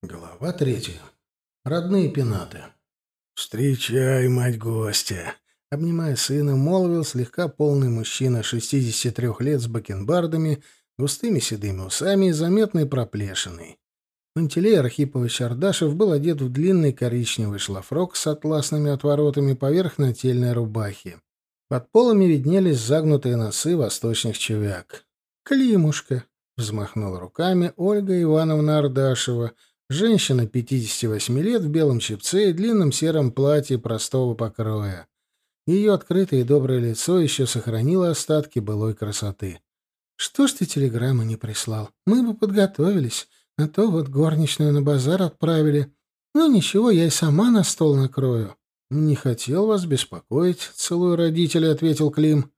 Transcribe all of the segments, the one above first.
Глава третья. Родные пенаты. «Встречай, мать гостя!» Обнимая сына, молвил слегка полный мужчина 63 лет с бакенбардами, густыми седыми усами и заметной проплешиной. Пантелей Архипович Ардашев был одет в длинный коричневый шлафрок с атласными отворотами поверх нательной рубахи. Под полами виднелись загнутые носы восточных чевяк. «Климушка!» — взмахнула руками Ольга Ивановна Ардашева — Женщина 58 лет в белом чепце и длинном сером платье простого покроя. Ее открытое и доброе лицо еще сохранило остатки былой красоты. «Что ж ты телеграмму не прислал? Мы бы подготовились, а то вот горничную на базар отправили. Ну ничего, я и сама на стол накрою». «Не хотел вас беспокоить», — целую родителя, — ответил Клим.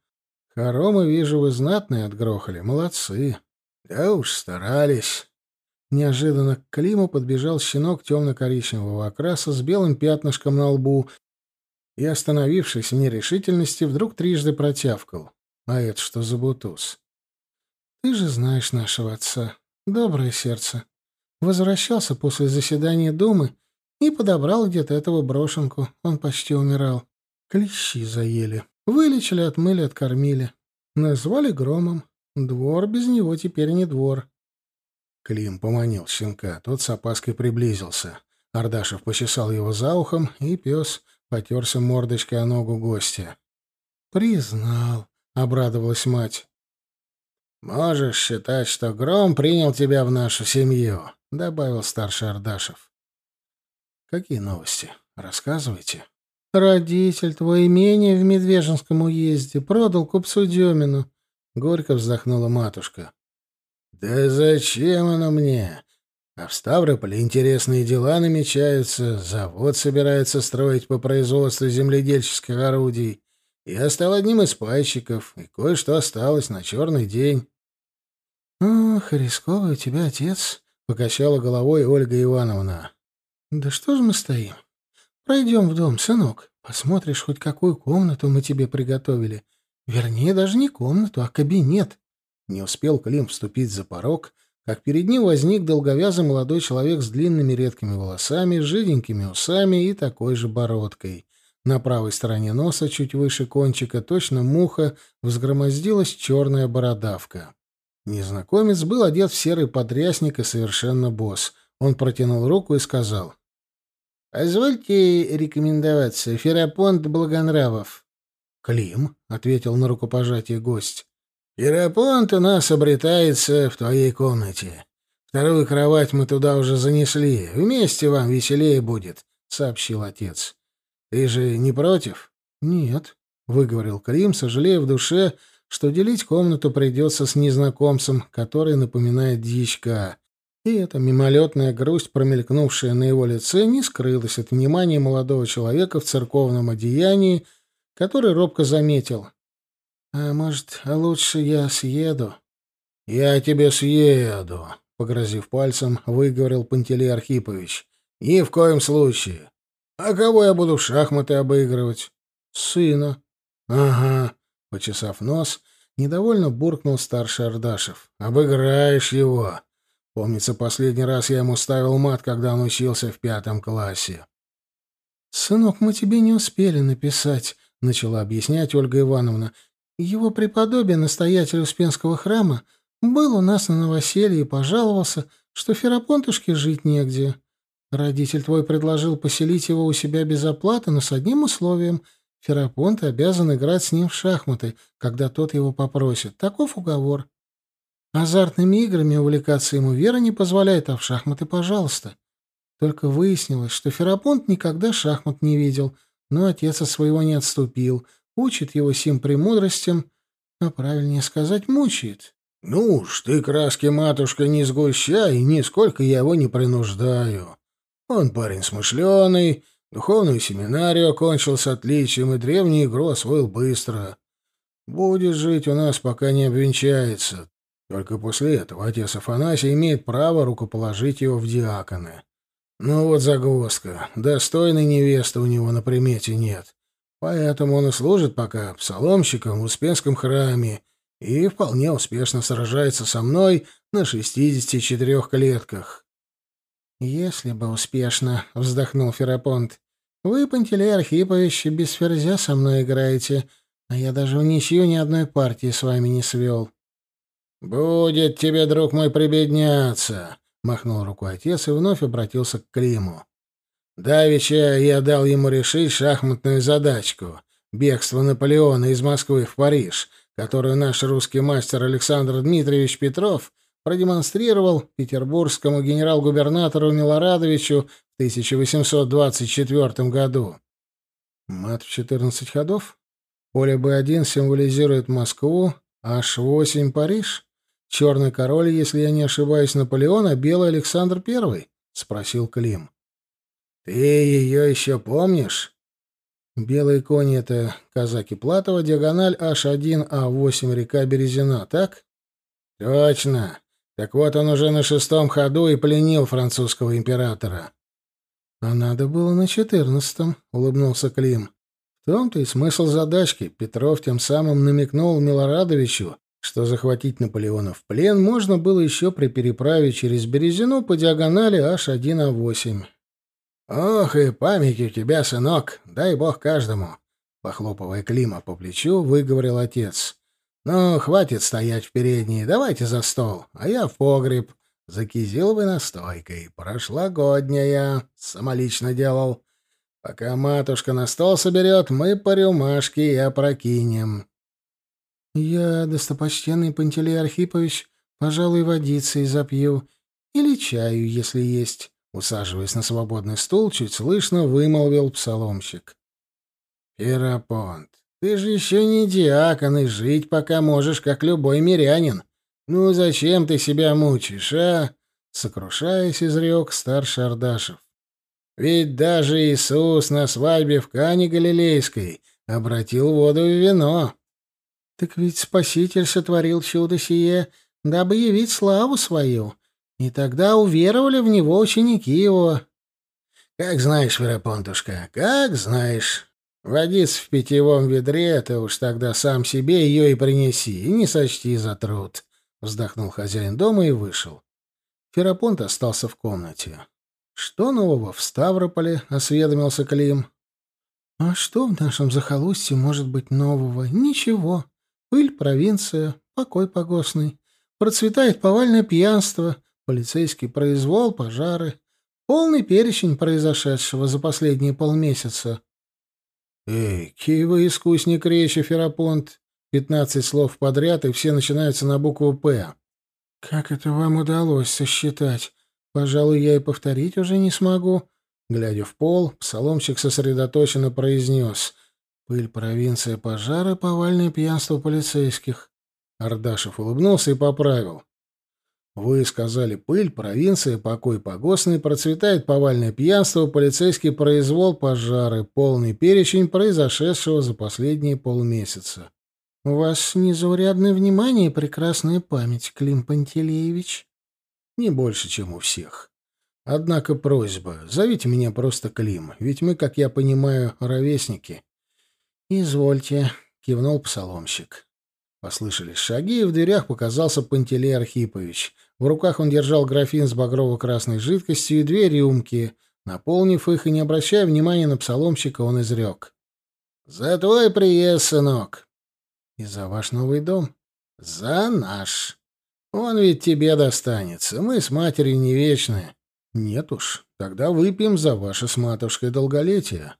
«Хоромы, вижу, вы знатные отгрохали. Молодцы». «Да уж, старались». Неожиданно к Климу подбежал щенок темно-коричневого окраса с белым пятнышком на лбу и, остановившись в нерешительности, вдруг трижды протявкал. «А это что за бутуз?» «Ты же знаешь нашего отца. Доброе сердце. Возвращался после заседания Думы и подобрал где-то этого брошенку. Он почти умирал. Клещи заели. Вылечили, отмыли, откормили. Назвали громом. Двор без него теперь не двор. Клим поманил щенка, тот с опаской приблизился. Ардашев почесал его за ухом, и пес потерся мордочкой о ногу гостя. «Признал», — обрадовалась мать. «Можешь считать, что Гром принял тебя в нашу семью», — добавил старший Ардашев. «Какие новости? Рассказывайте». «Родитель твой имение в Медвежинском уезде продал купцу Демину», — горько вздохнула матушка. «Да зачем оно мне? А в Ставрополе интересные дела намечаются, завод собирается строить по производству земледельческих орудий. Я стал одним из пайщиков, и кое-что осталось на черный день». «Ох, рисковый у тебя отец», — покачала головой Ольга Ивановна. «Да что же мы стоим? Пройдем в дом, сынок. Посмотришь, хоть какую комнату мы тебе приготовили. Вернее, даже не комнату, а кабинет. Не успел Клим вступить за порог, как перед ним возник долговязый молодой человек с длинными редкими волосами, жиденькими усами и такой же бородкой. На правой стороне носа, чуть выше кончика, точно муха, взгромоздилась черная бородавка. Незнакомец был одет в серый подрясник и совершенно босс. Он протянул руку и сказал. «Позвольте рекомендоваться, Ферапонт Благонравов». «Клим», — ответил на рукопожатие гость. «Ирапонт у нас обретается в твоей комнате. Вторую кровать мы туда уже занесли. Вместе вам веселее будет», — сообщил отец. «Ты же не против?» «Нет», — выговорил Крим, сожалея в душе, что делить комнату придется с незнакомцем, который напоминает дьячка. И эта мимолетная грусть, промелькнувшая на его лице, не скрылась от внимания молодого человека в церковном одеянии, который робко заметил. «А может, лучше я съеду?» «Я тебе съеду», — погрозив пальцем, выговорил Пантелей Архипович. «Ни в коем случае. А кого я буду в шахматы обыгрывать?» «Сына». «Ага», — почесав нос, недовольно буркнул старший Ардашев. «Обыграешь его. Помнится, последний раз я ему ставил мат, когда он учился в пятом классе». «Сынок, мы тебе не успели написать», — начала объяснять Ольга Ивановна. Его преподобие, настоятель Успенского храма, был у нас на новоселье и пожаловался, что Ферапонтушке жить негде. Родитель твой предложил поселить его у себя без оплаты, но с одним условием — Ферапонт обязан играть с ним в шахматы, когда тот его попросит. Таков уговор. Азартными играми увлекаться ему вера не позволяет, а в шахматы — пожалуйста. Только выяснилось, что Ферапонт никогда шахмат не видел, но отец от своего не отступил — учит его сим премудростям, а правильнее сказать, мучает. «Ну уж ты, краски, матушка, не сгущай, нисколько я его не принуждаю. Он парень смышленый, духовную семинарию окончил с отличием и древнюю игру освоил быстро. Будет жить у нас, пока не обвенчается. Только после этого отец Афанасий имеет право рукоположить его в диаконы. Ну вот загвоздка. Достойной невесты у него на примете нет. Поэтому он и служит пока псаломщиком в Успенском храме и вполне успешно сражается со мной на шестидесяти четырех клетках. «Если бы успешно», — вздохнул Ферапонт. «Вы, Пантелей Архипович, без ферзя со мной играете, а я даже в ничью ни одной партии с вами не свел». «Будет тебе, друг мой, прибедняться», — махнул рукой отец и вновь обратился к Климу. «Давеча я дал ему решить шахматную задачку — бегство Наполеона из Москвы в Париж, которую наш русский мастер Александр Дмитриевич Петров продемонстрировал петербургскому генерал-губернатору Милорадовичу в 1824 году. Мат в 14 ходов? Поле Б1 символизирует Москву, H8 — Париж. Черный король, если я не ошибаюсь, Наполеон, а белый Александр I? — спросил Клим. — Ты ее еще помнишь? Белые кони — это казаки Платова, диагональ H1A8, река Березина, так? — Точно. Так вот он уже на шестом ходу и пленил французского императора. — А надо было на четырнадцатом, — улыбнулся Клим. В том-то и смысл задачки. Петров тем самым намекнул Милорадовичу, что захватить Наполеона в плен можно было еще при переправе через Березину по диагонали H1А8. «Ох, и память у тебя, сынок, дай бог каждому!» Похлопывая Клима по плечу, выговорил отец. «Ну, хватит стоять в передней, давайте за стол, а я в погреб. За кизиловой настойкой, прошлогодняя, самолично делал. Пока матушка на стол соберет, мы по рюмашке и опрокинем». «Я, достопочтенный Пантелей Архипович, пожалуй, водицей запью. Или чаю, если есть», — усаживаясь на свободный стул, чуть слышно вымолвил псаломщик. «Ферапонт, ты же еще не диакон, и жить пока можешь, как любой мирянин. Ну зачем ты себя мучаешь, а? Сокрушаясь, изрек старший Ардашев. Ведь даже Иисус на свадьбе в Кане Галилейской обратил воду в вино. Так ведь Спаситель сотворил чудо сие, дабы явить славу свою. И тогда уверовали в него ученики его. Как знаешь, Веропонтушка, как знаешь. Водиться в питьевом ведре, ты уж тогда сам себе ее и принеси, и не сочти за труд. Вздохнул хозяин дома и вышел. Ферапонт остался в комнате. «Что нового в Ставрополе?» — осведомился Клим. «А что в нашем захолустье может быть нового? Ничего. Пыль, провинция, покой погостный. Процветает повальное пьянство, полицейский произвол, пожары. Полный перечень произошедшего за последние полмесяца. «Эй, киевый искусник речи, Ферапонт!» Пятнадцать слов подряд, и все начинаются на букву «П». «Как это вам удалось сосчитать? Пожалуй, я и повторить уже не смогу». Глядя в пол, псаломщик сосредоточенно произнес. «Пыль, провинция, пожары, повальное пьянство полицейских». Ардашев улыбнулся и поправил. Вы сказали пыль, провинция, покой погостный, процветает повальное пьянство, полицейский произвол, пожары, полный перечень произошедшего за последние полмесяца. У вас незаурядное внимание и прекрасная память, Клим Пантелеевич. Не больше, чем у всех. Однако просьба, зовите меня просто Клим, ведь мы, как я понимаю, ровесники. Извольте, кивнул псаломщик. Послышались шаги, и в дверях показался Пантелей Архипович. В руках он держал графин с багрово-красной жидкостью и две рюмки. Наполнив их и не обращая внимания на псаломщика, он изрек. «За твой приезд, сынок!» «И за ваш новый дом?» «За наш. Он ведь тебе достанется. Мы с матерью не вечны». «Нет уж, тогда выпьем за ваше с матушкой долголетие».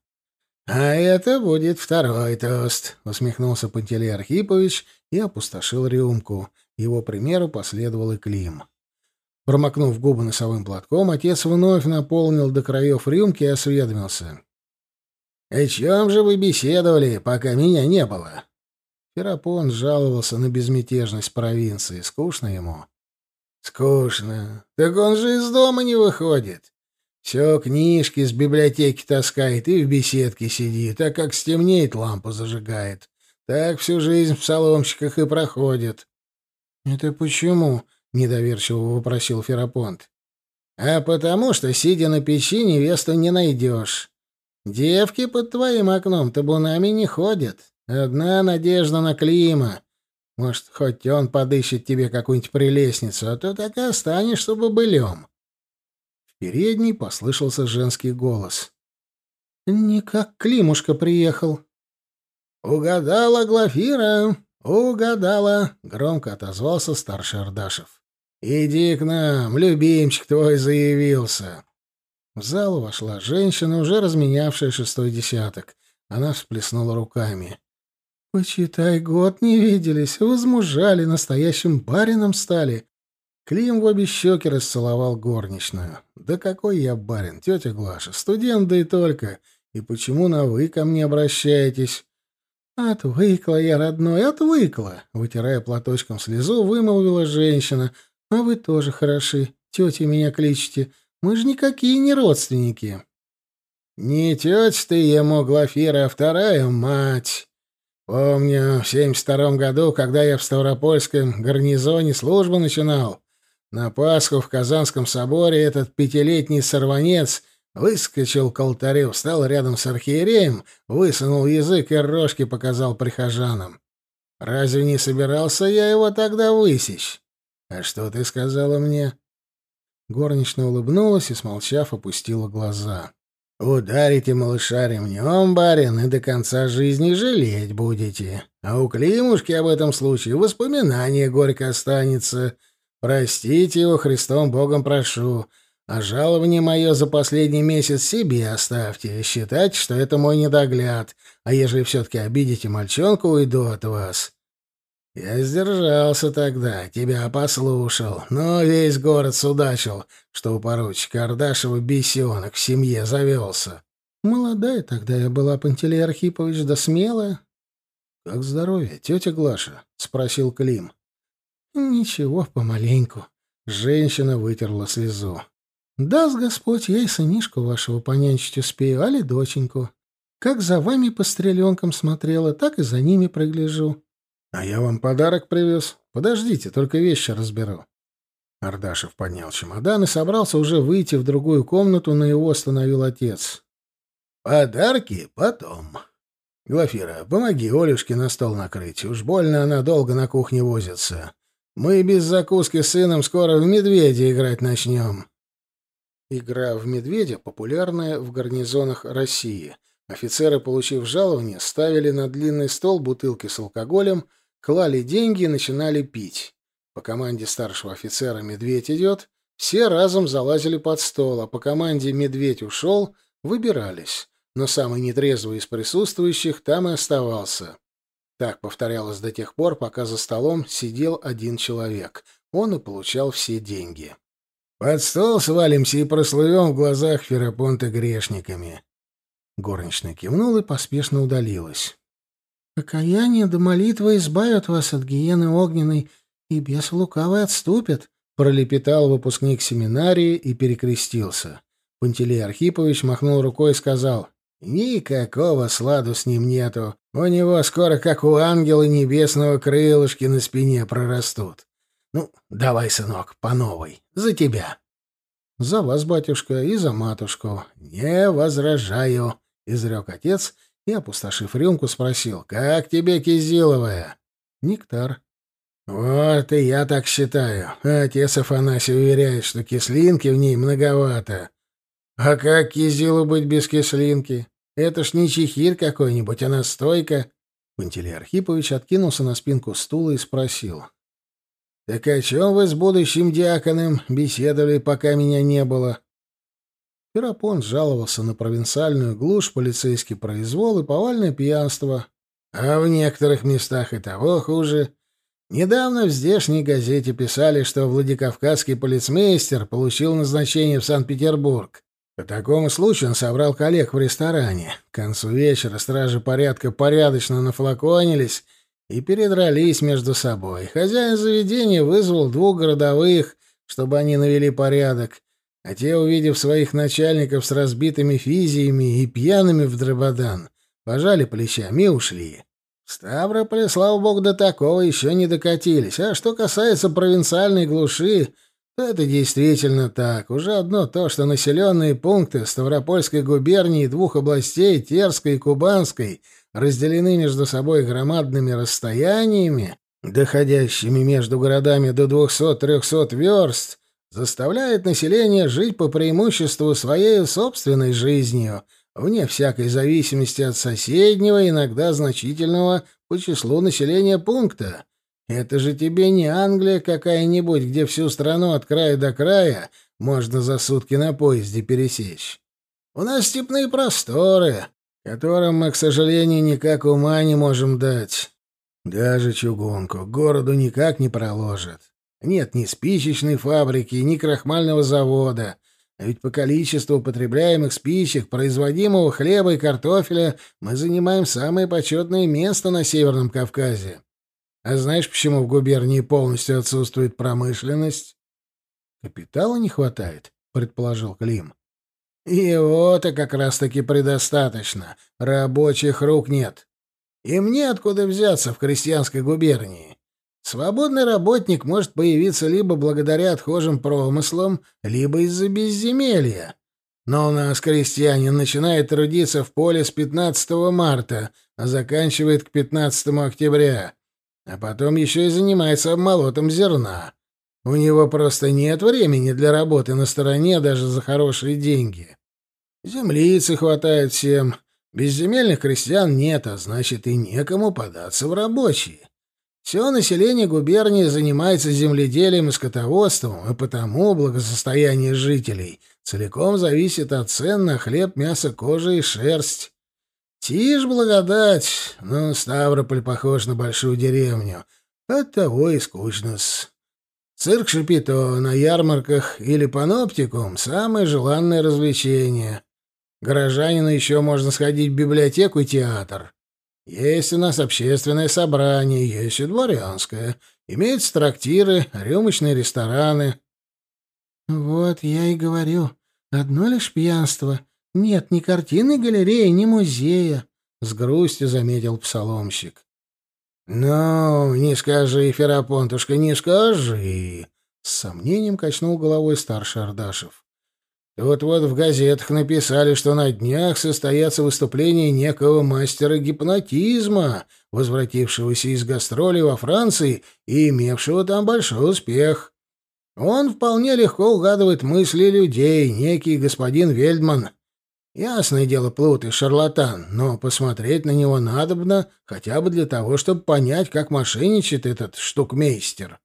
«А это будет второй тост», — усмехнулся Пантелей Архипович и опустошил рюмку. Его примеру последовал и Клим. Промокнув губы носовым платком, отец вновь наполнил до краев рюмки и осведомился. «О чем же вы беседовали, пока меня не было?» Ферапон жаловался на безмятежность провинции. Скучно ему. «Скучно. Так он же из дома не выходит. Все книжки с библиотеки таскает и в беседке сидит, а как стемнеет, лампу зажигает. Так всю жизнь в псаломщиках и проходит». «Это почему?» — недоверчиво вопросил Ферапонт. «А потому что, сидя на печи, невесту не найдешь. Девки под твоим окном табунами не ходят. Одна надежда на Клима. Может, хоть он подыщет тебе какую-нибудь прелестницу, а то так и останешься бобылем». передней послышался женский голос. «Никак Климушка приехал». «Угадала, Глафира, угадала», — громко отозвался старший Ардашев. «Иди к нам, любимчик твой заявился». В зал вошла женщина, уже разменявшая шестой десяток. Она всплеснула руками. «Почитай, год не виделись, возмужали, настоящим барином стали». Клим в обе щеки расцеловал горничную. «Да какой я барин, тетя Глаша, студент да и только. И почему на «вы» ко мне обращаетесь?» «Отвыкла я, родной, отвыкла!» Вытирая платочком слезу, вымолвила женщина. «А вы тоже хороши. Тетя меня кличете. Мы же никакие не родственники». «Не тетя ты ему, Глафира, а вторая мать. Помню, в семьдесят втором году, когда я в Ставропольском гарнизоне службу начинал, на Пасху в Казанском соборе этот пятилетний сорванец выскочил к алтарю, встал рядом с архиереем, высунул язык и рожки показал прихожанам. Разве не собирался я его тогда высечь? А что ты сказала мне?» Горничная улыбнулась и, смолчав, опустила глаза. «Ударите малыша ремнем, барин, и до конца жизни жалеть будете. А у Климушки об этом случае воспоминание горько останется. Простите его, Христом Богом прошу. А жалование мое за последний месяц себе оставьте. Считайте, что это мой недогляд. А ежели все-таки обидите мальчонку, уйду от вас. Я сдержался тогда, тебя послушал, но весь город судачил, что у поручика Ардашева бесенок в семье завелся. Молодая тогда я была, Пантелей Архипович, да смелая. — Как здоровье, тетя Глаша? — спросил Клим. — Ничего, помаленьку. Женщина вытерла слезу. — Даст Господь, я и сынишку вашего понянчить успею, али доченьку. Как за вами по стреленкам смотрела, так и за ними прогляжу. «А я вам подарок привез. Подождите, только вещи разберу». Ардашев поднял чемодан и собрался уже выйти в другую комнату, но его остановил отец. «Подарки потом. Глафира, помоги Олюшке на стол накрыть. Уж больно она долго на кухне возится. Мы без закуски с сыном скоро в медведя играть начнем». Игра в медведя популярная в гарнизонах России. Офицеры, получив жалование, ставили на длинный стол бутылки с алкоголем — клали деньги и начинали пить. По команде старшего офицера «Медведь идет», все разом залазили под стол, а по команде «Медведь ушел» выбирались, но самый нетрезвый из присутствующих там и оставался. Так повторялось до тех пор, пока за столом сидел один человек. Он и получал все деньги. «Под стол свалимся и прослывем в глазах Ферапонта грешниками». Горничная кивнула и поспешно удалилась. Покаяние да молитва избавят вас от гиены огненной, и бес лукавый отступит, — пролепетал выпускник семинарии и перекрестился. Пантелей Архипович махнул рукой и сказал, «Никакого сладу с ним нету. У него скоро, как у ангела небесного, крылышки на спине прорастут. Ну, давай, сынок, по новой, за тебя». «За вас, батюшка, и за матушку. Не возражаю», — изрек отец и, опустошив рюмку, спросил, «Как тебе кизиловая?» «Нектар». «Вот и я так считаю. Отец Афанасий уверяет, что кислинки в ней многовато. А как кизилу быть без кислинки? Это ж не чехирь какой-нибудь, а настойка». Пантелей Архипович откинулся на спинку стула и спросил. «Так о чем вы с будущим диаконом беседовали, пока меня не было?» Ферапон жаловался на провинциальную глушь, полицейский произвол и повальное пьянство. А в некоторых местах и того хуже. Недавно в здешней газете писали, что Владикавказский полицмейстер получил назначение в Санкт-Петербург. По такому случаю он собрал коллег в ресторане. К концу вечера стражи порядка порядочно нафлаконились и передрались между собой. Хозяин заведения вызвал двух городовых, чтобы они навели порядок, а те, увидев своих начальников с разбитыми физиями и пьяными в дрободан, пожали плечами и ушли. В Ставрополе, слава богу, до такого еще не докатились. А что касается провинциальной глуши, то это действительно так. Уже одно то, что населенные пункты Ставропольской губернии двух областей, Терской и Кубанской, разделены между собой громадными расстояниями, доходящими между городами до 200-300 верст, заставляет население жить по преимуществу своей собственной жизнью, вне всякой зависимости от соседнего, иногда значительного по числу населения пункта. Это же тебе не Англия какая-нибудь, где всю страну от края до края можно за сутки на поезде пересечь. У нас степные просторы, которым мы, к сожалению, никак ума не можем дать. Даже чугунку городу никак не проложат. Нет ни спичечной фабрики, ни крахмального завода. А ведь по количеству употребляемых спичек, производимого хлеба и картофеля мы занимаем самое почетное место на Северном Кавказе. А знаешь, почему в губернии полностью отсутствует промышленность? Капитала не хватает, предположил Клим. Его-то как раз-таки предостаточно. Рабочих рук нет. И мне откуда взяться в крестьянской губернии. Свободный работник может появиться либо благодаря отхожим промыслам, либо из-за безземелья. Но у нас крестьянин начинает трудиться в поле с 15 марта, а заканчивает к 15 октября. А потом еще и занимается обмолотом зерна. У него просто нет времени для работы на стороне даже за хорошие деньги. Землицы хватает всем. Безземельных крестьян нет, а значит и некому податься в рабочие. Все население губернии занимается земледелием и скотоводством, и потому благосостояние жителей целиком зависит от цен на хлеб, мясо, кожа и шерсть. Тишь благодать, но Ставрополь похож на большую деревню, оттого и скучно-с. Цирк Шапито на ярмарках или паноптикум — самое желанное развлечение. Горожанину еще можно сходить в библиотеку и театр. Есть у нас общественное собрание, есть и дворянское. Имеются трактиры, рюмочные рестораны. Вот я и говорю, одно лишь пьянство. Нет ни картины галереи, ни музея, — с грустью заметил псаломщик. «Ну, не скажи, Ферапонтушка, не скажи!» С сомнением качнул головой старший Ардашев. Вот-вот в газетах написали, что на днях состоятся выступления некого мастера гипнотизма, возвратившегося из гастролей во Франции и имевшего там большой успех. Он вполне легко угадывает мысли людей, некий господин Вельдман. Ясное дело, плут и шарлатан, но посмотреть на него надобно хотя бы для того, чтобы понять, как мошенничает этот штукмейстер.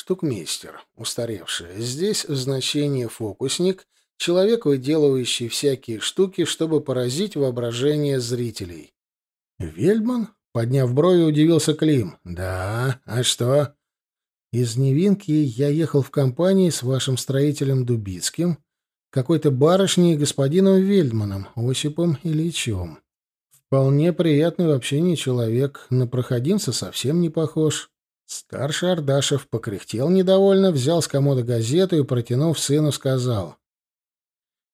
Штукмейстер, устаревший. Здесь значение фокусник, человек, выделывающий всякие штуки, чтобы поразить воображение зрителей. Вельман, подняв брови, удивился Клим. Да, а что? Из Невинки я ехал в компании с вашим строителем Дубицким, какой-то барышней и господином Вельдманом, Осипом Ильичем. Вполне приятный в общении человек, на проходимца совсем не похож. Старший Ардашев покряхтел недовольно, взял с комода газету и, протянув сыну, сказал.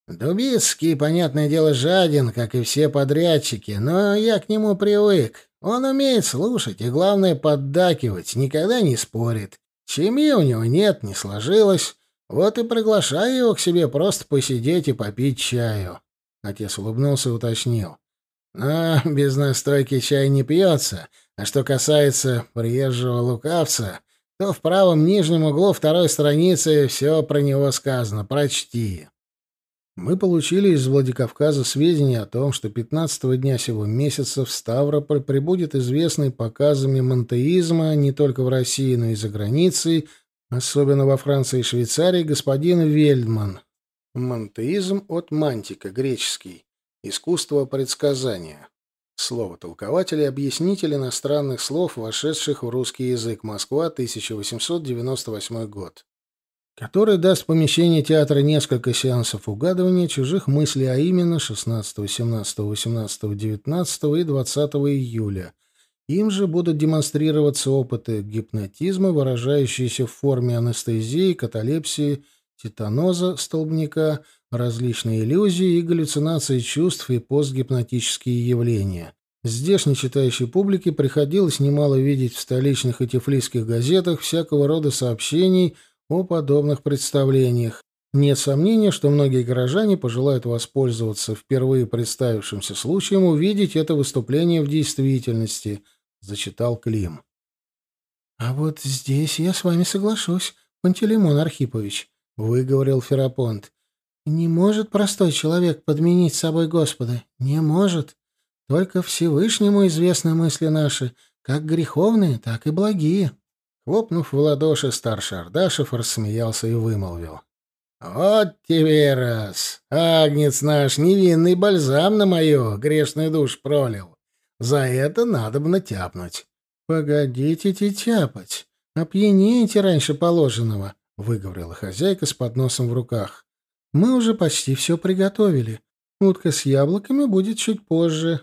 «Дубицкий, понятное дело, жаден, как и все подрядчики, но я к нему привык. Он умеет слушать и, главное, поддакивать, никогда не спорит. Чеми у него нет, не сложилось. Вот и приглашаю его к себе просто посидеть и попить чаю». Отец улыбнулся и уточнил. «Но без настойки чай не пьется». А что касается приезжего лукавца, то в правом нижнем углу второй страницы все про него сказано. Прочти. Мы получили из Владикавказа сведения о том, что 15 дня сего месяца в Ставрополь прибудет известный показами монтеизма не только в России, но и за границей, особенно во Франции и Швейцарии, господин Вельдман. Монтеизм от мантика, греческий. Искусство предсказания. Слово толкователь и объяснитель иностранных слов, вошедших в русский язык. Москва, 1898 год. Который даст в помещении театра несколько сеансов угадывания чужих мыслей, а именно 16, 17, 18, 19 и 20 июля. Им же будут демонстрироваться опыты гипнотизма, выражающиеся в форме анестезии, каталепсии, титаноза, столбняка, различные иллюзии и галлюцинации чувств и постгипнотические явления. Здешней читающей публике приходилось немало видеть в столичных и тифлисских газетах всякого рода сообщений о подобных представлениях. Нет сомнения, что многие горожане пожелают воспользоваться впервые представившимся случаем увидеть это выступление в действительности, зачитал Клим. А вот здесь я с вами соглашусь, Пантелеймон Архипович», — выговорил Ферапонт. «Не может простой человек подменить собой Господа. Не может. Только Всевышнему известны мысли наши, как греховные, так и благие». Хлопнув в ладоши, старший Ардашев рассмеялся и вымолвил. «Вот тебе раз! Агнец наш невинный бальзам на мою грешную душ пролил. За это надо бы натяпнуть». «Погодите тяпать. Опьянеете раньше положенного», — выговорила хозяйка с подносом в руках. «Мы уже почти все приготовили. Утка с яблоками будет чуть позже».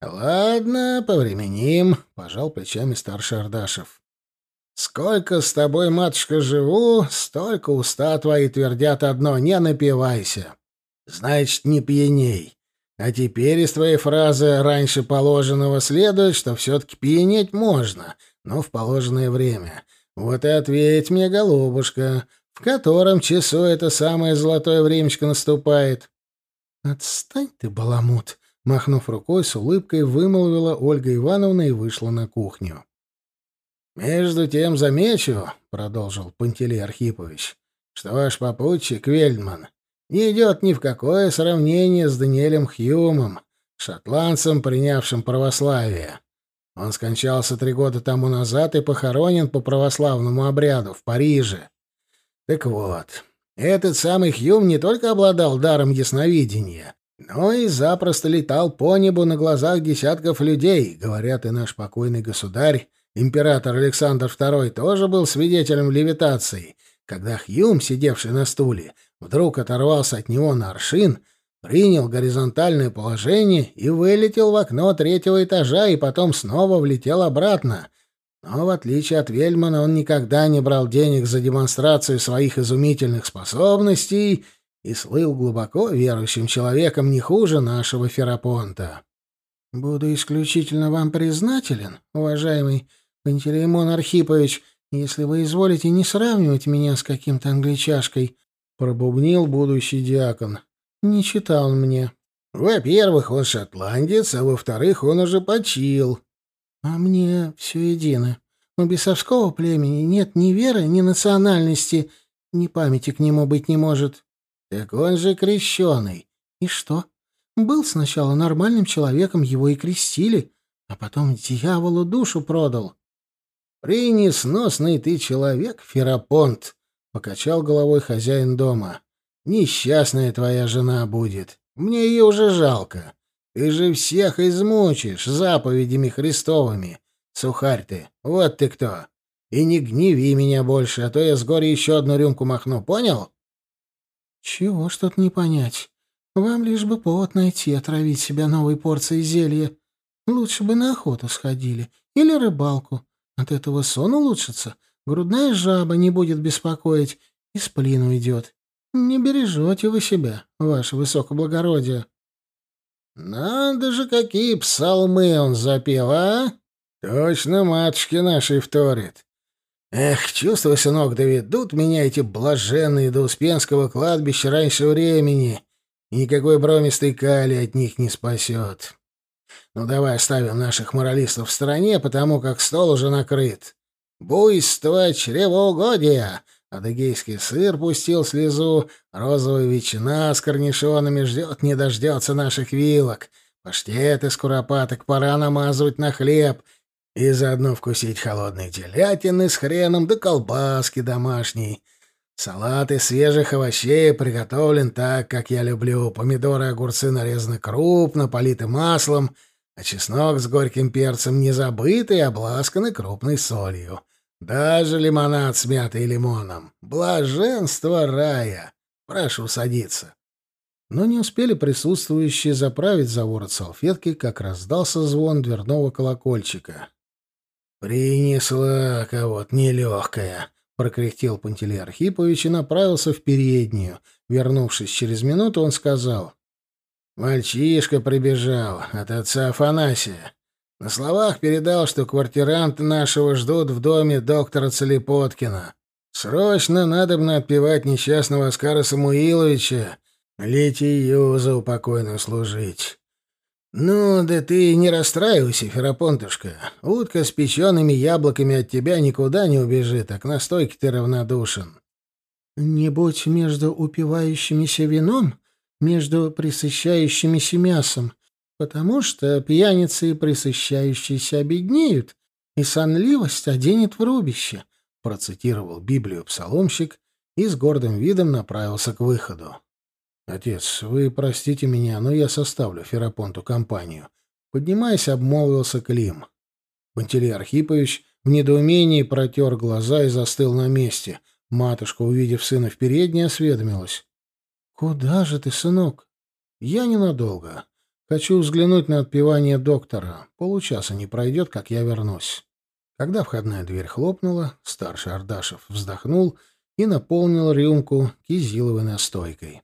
«Ладно, повременим», — пожал плечами старший Ардашев. «Сколько с тобой, матушка, живу, столько уста твои твердят одно — не напивайся. Значит, не пьяней. А теперь из твоей фразы раньше положенного следует, что все-таки пьянеть можно, но в положенное время. Вот и ответь мне, голубушка, в котором часу это самое золотое времечко наступает?» «Отстань ты, баламут!» Махнув рукой, с улыбкой вымолвила Ольга Ивановна и вышла на кухню. «Между тем замечу, — продолжил Пантелей Архипович, — что ваш попутчик Вельдман не идет ни в какое сравнение с Даниэлем Хьюмом, шотландцем, принявшим православие. Он скончался три года тому назад и похоронен по православному обряду в Париже. Так вот, этот самый Хьюм не только обладал даром ясновидения, но и запросто летал по небу на глазах десятков людей. Говорят, и наш покойный государь, император Александр II, тоже был свидетелем левитации, когда Хьюм, сидевший на стуле, вдруг оторвался от него на аршин, принял горизонтальное положение и вылетел в окно третьего этажа и потом снова влетел обратно. Но, в отличие от Вельмана, он никогда не брал денег за демонстрацию своих изумительных способностей — и слыл глубоко верующим человеком не хуже нашего Ферапонта. «Буду исключительно вам признателен, уважаемый Пантелеймон Архипович, если вы изволите не сравнивать меня с каким-то англичашкой», — пробубнил будущий диакон. «Не читал мне». «Во-первых, он шотландец, а во-вторых, он уже почил». «А мне все едино. У бесовского племени нет ни веры, ни национальности, ни памяти к нему быть не может». Так он же крещеный. И что? Был сначала нормальным человеком, его и крестили, а потом дьяволу душу продал. «Принесносный ты человек, Ферапонт», — покачал головой хозяин дома. «Несчастная твоя жена будет. Мне ее уже жалко. Ты же всех измучишь заповедями Христовыми. Сухарь ты, вот ты кто. И не гневи меня больше, а то я с горя еще одну рюмку махну, понял?» «Чего ж тут не понять? Вам лишь бы повод найти, отравить себя новой порцией зелья. Лучше бы на охоту сходили или рыбалку. От этого сон улучшится, грудная жаба не будет беспокоить и сплин уйдет. Не бережете вы себя, ваше высокоблагородие». «Надо же, какие псалмы он запел, а! Точно матушке нашей вторит. Эх, чувствую, сынок, доведут меня эти блаженные до Успенского кладбища раньше времени, и никакой бромистый калий от них не спасет. Ну, давай оставим наших моралистов в стороне, потому как стол уже накрыт. Буйство чревоугодия! Адыгейский сыр пустил слезу, розовая ветчина с корнишонами ждет, не дождется наших вилок. Паштет из куропаток пора намазывать на хлеб — и заодно вкусить холодной телятины с хреном да колбаски домашней. Салат из свежих овощей приготовлен так, как я люблю. Помидоры и огурцы нарезаны крупно, политы маслом, а чеснок с горьким перцем не забыт и обласканы крупной солью. Даже лимонад с мятой и лимоном. Блаженство рая! Прошу садиться. Но не успели присутствующие заправить за ворот салфетки, как раздался звон дверного колокольчика. «Принесла кого-то нелегкая», — прокряхтел Пантелей Архипович и направился в переднюю. Вернувшись через минуту, он сказал. «Мальчишка прибежал от отца Афанасия. На словах передал, что квартиранты нашего ждут в доме доктора Целепоткина. Срочно надо бы отпевать несчастного Оскара Самуиловича, литию за упокойную служить. «Ну, да ты не расстраивайся, Ферапонтушка. Утка с печеными яблоками от тебя никуда не убежит, а к настойке ты равнодушен». «Не будь между упивающимися вином, между присыщающимися мясом, потому что пьяницы и присыщающиеся обеднеют, и сонливость оденет в рубище», — процитировал Библию псаломщик и с гордым видом направился к выходу. «Отец, вы простите меня, но я составлю Ферапонту компанию». Поднимаясь, обмолвился Клим. Пантелей Архипович в недоумении протер глаза и застыл на месте. Матушка, увидев сына в передней, осведомилась. «Куда же ты, сынок?» «Я ненадолго. Хочу взглянуть на отпевание доктора. Получаса не пройдет, как я вернусь». Когда входная дверь хлопнула, старший Ардашев вздохнул и наполнил рюмку кизиловой настойкой.